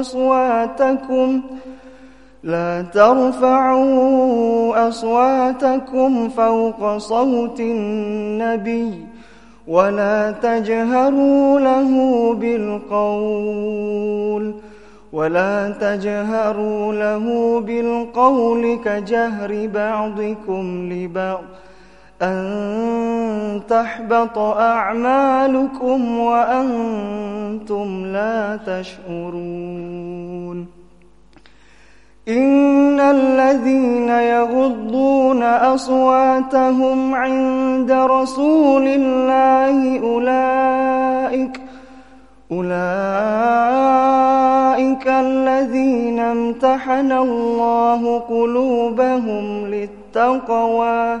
أصواتكم. لا ترفعوا أصواتكم فوق صوت النبي ولا تجهروا له بالقول ولا تجهروا له بالقول كجهر بعضكم لبعض. أن تحبط أعمالكم وأنتم لا تشعرون. إن الذين يغضون أصواتهم عند رسول الله أولئك أولئك الذين امتحن الله قلوبهم للتقوى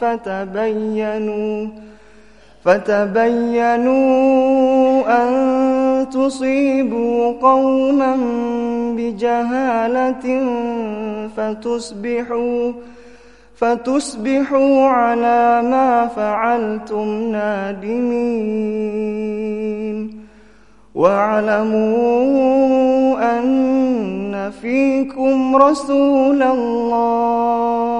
فتبينوا فتبينوا أن تصيبوا قوما بجهالة فتصبحوا فتصبحوا على ما فعلتم نادمين. واعلموا أن فيكم رسول الله.